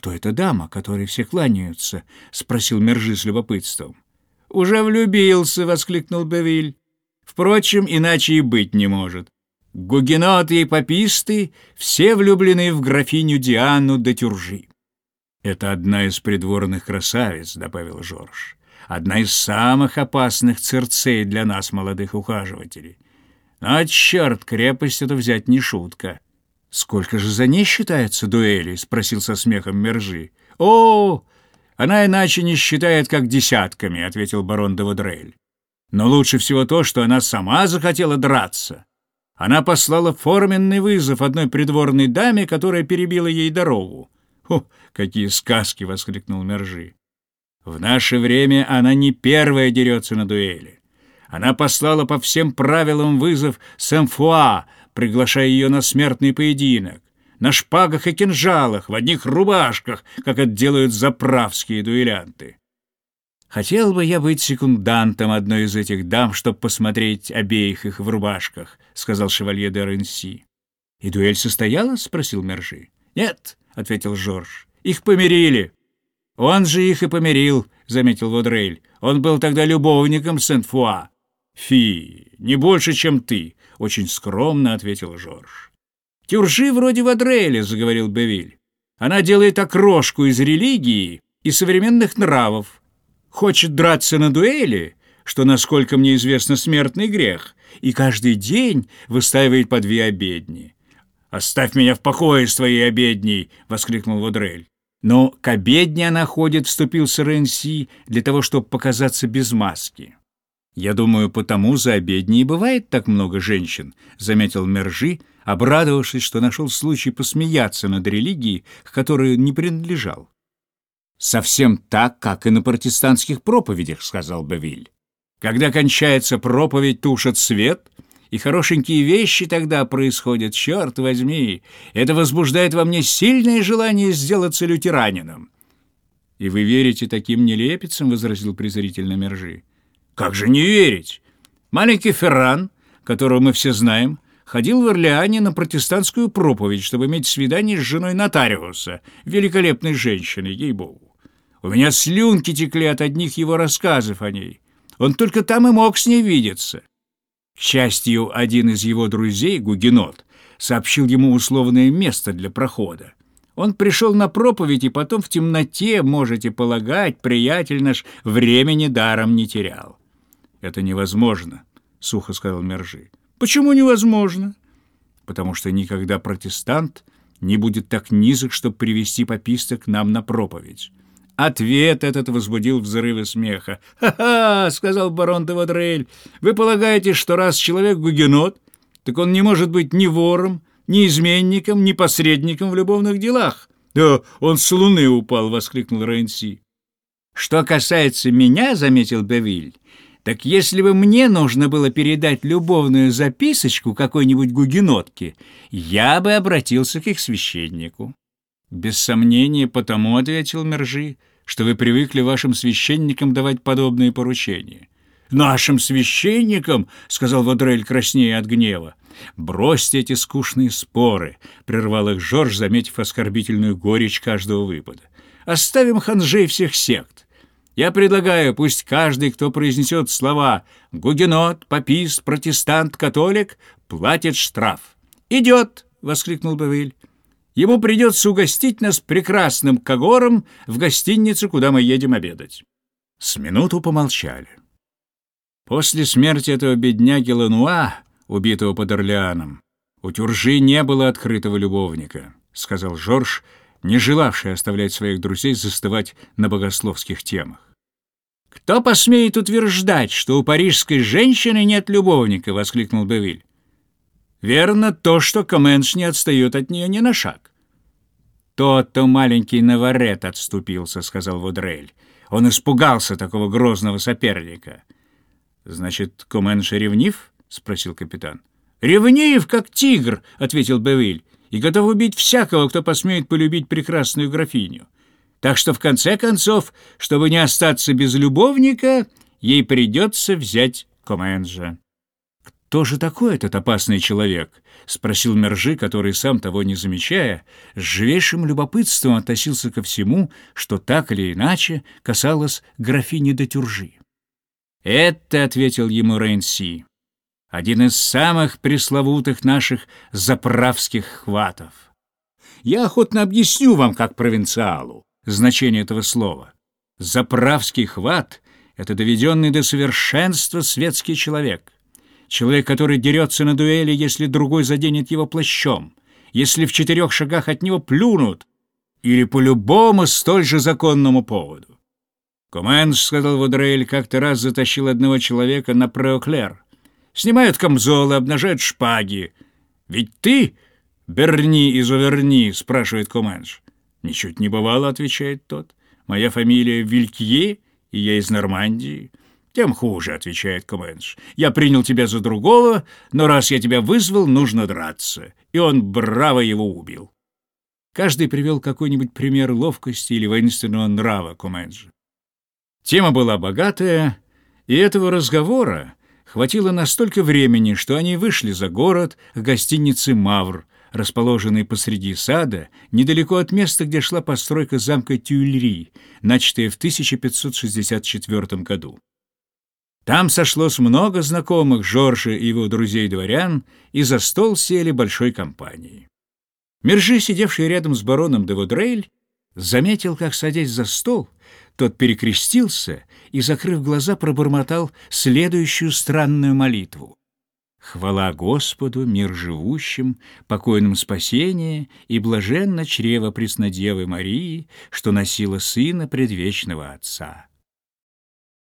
«Кто эта дама, которой все кланяются?» — спросил Мержи с любопытством. «Уже влюбился!» — воскликнул Бевиль. «Впрочем, иначе и быть не может. Гугеноты и паписты все влюблены в графиню Диану де Тюржи». «Это одна из придворных красавиц», — добавил Жорж. «Одна из самых опасных церцей для нас, молодых ухаживателей. А черт, крепость это взять не шутка». «Сколько же за ней считается дуэли?» — спросил со смехом Мержи. «О, она иначе не считает, как десятками», — ответил барон де Вадрель. «Но лучше всего то, что она сама захотела драться. Она послала форменный вызов одной придворной даме, которая перебила ей дорогу. «О, какие сказки!» — воскликнул Мержи. «В наше время она не первая дерется на дуэли. Она послала по всем правилам вызов Сэмфуа, приглашая ее на смертный поединок, на шпагах и кинжалах, в одних рубашках, как это делают заправские дуэлянты. Хотел бы я быть секундантом одной из этих дам, чтобы посмотреть обеих их в рубашках, — сказал шевалье де Ренси. — И дуэль состоялась? — спросил Мержи. — Нет, — ответил Жорж. — Их помирили. — Он же их и помирил, — заметил Водрель. Он был тогда любовником Сент-Фуа. — Фи, не больше, чем ты, очень скромно ответил Жорж. «Тюржи вроде Вадреля», — заговорил Бевиль. «Она делает окрошку из религии и современных нравов. Хочет драться на дуэли, что, насколько мне известно, смертный грех, и каждый день выстаивает по две обедни». «Оставь меня в покое с твоей обедней!» — воскликнул Водрель. «Но к обедне она ходит», — вступился Ренси, «для того, чтобы показаться без маски». «Я думаю, потому за обедней бывает так много женщин», — заметил Мержи, обрадовавшись, что нашел случай посмеяться над религией, к которой не принадлежал. «Совсем так, как и на протестантских проповедях», — сказал Бавиль. «Когда кончается проповедь, тушат свет, и хорошенькие вещи тогда происходят, черт возьми. Это возбуждает во мне сильное желание сделаться лютеранином». «И вы верите таким нелепицам?» — возразил презрительно Мержи. Как же не верить? Маленький Ферран, которого мы все знаем, ходил в Орлеане на протестантскую проповедь, чтобы иметь свидание с женой нотариуса, великолепной женщиной, ей-богу. У меня слюнки текли от одних его рассказов о ней. Он только там и мог с ней видеться. К счастью, один из его друзей, Гугенот, сообщил ему условное место для прохода. Он пришел на проповедь, и потом в темноте, можете полагать, приятель наш времени даром не терял. «Это невозможно», — сухо сказал Мержи. «Почему невозможно?» «Потому что никогда протестант не будет так низок, чтобы привести пописта к нам на проповедь». Ответ этот возбудил взрывы смеха. «Ха-ха!» — сказал барон де Вадрель. «Вы полагаете, что раз человек гугенот, так он не может быть ни вором, ни изменником, ни посредником в любовных делах?» «Да он с луны упал!» — воскликнул Рейнси. «Что касается меня, — заметил Бевиль, так если бы мне нужно было передать любовную записочку какой-нибудь гугенотке, я бы обратился к их священнику. Без сомнения, потому, — ответил Мержи, — что вы привыкли вашим священникам давать подобные поручения. «Нашим священникам!» — сказал Водрель краснее от гнева. «Бросьте эти скучные споры!» — прервал их Жорж, заметив оскорбительную горечь каждого выпада. «Оставим ханжей всех сект. Я предлагаю, пусть каждый, кто произнесет слова «гугенот», «папист», «протестант», «католик», платит штраф. «Идет!» — воскликнул Бавиль. «Ему придется угостить нас прекрасным когором в гостинице, куда мы едем обедать». С минуту помолчали. После смерти этого бедняги Лануа, убитого под Орлеаном, у Тюржи не было открытого любовника, — сказал Жорж, не желавший оставлять своих друзей застывать на богословских темах. «Кто посмеет утверждать, что у парижской женщины нет любовника?» — воскликнул Бевиль. «Верно то, что Коменш не отстает от нее ни на шаг». «То-то маленький Наварет отступился», — сказал Вудрель. «Он испугался такого грозного соперника». «Значит, Коменш ревнив?» — спросил капитан. «Ревнив, как тигр», — ответил Бевиль, «и готов убить всякого, кто посмеет полюбить прекрасную графиню». Так что, в конце концов, чтобы не остаться без любовника, ей придется взять Коменджа. «Кто же такой этот опасный человек?» — спросил Мержи, который, сам того не замечая, с живейшим любопытством относился ко всему, что так или иначе касалось графини де Тюржи. «Это», — ответил ему Рейнси, — «один из самых пресловутых наших заправских хватов. Я охотно объясню вам, как провинциалу, значение этого слова. Заправский хват — это доведенный до совершенства светский человек» Человек, который дерется на дуэли, если другой заденет его плащом, если в четырех шагах от него плюнут, или по любому столь же законному поводу. Коменш, сказал Водрейль, как-то раз затащил одного человека на Преоклер. Снимают камзолы, обнажают шпаги. «Ведь ты, Берни из Оверни?» — спрашивает Коменш. «Ничуть не бывало», — отвечает тот. «Моя фамилия Вилькье, и я из Нормандии». «Тем хуже», — отвечает Коменш. «Я принял тебя за другого, но раз я тебя вызвал, нужно драться». И он браво его убил. Каждый привел какой-нибудь пример ловкости или воинственного нрава Коменджа. Тема была богатая, и этого разговора хватило настолько времени, что они вышли за город к гостинице «Мавр», расположенной посреди сада, недалеко от места, где шла постройка замка Тюильри, начатая в 1564 году. Там сошлось много знакомых Жоржа и его друзей-дворян, и за стол сели большой компанией. Мержи, сидевший рядом с бароном де Водрейль, заметил, как, садясь за стол, тот перекрестился и, закрыв глаза, пробормотал следующую странную молитву. «Хвала Господу, мир живущим, покойным спасение и блаженно чрево Преснодевы Марии, что носила Сына предвечного Отца».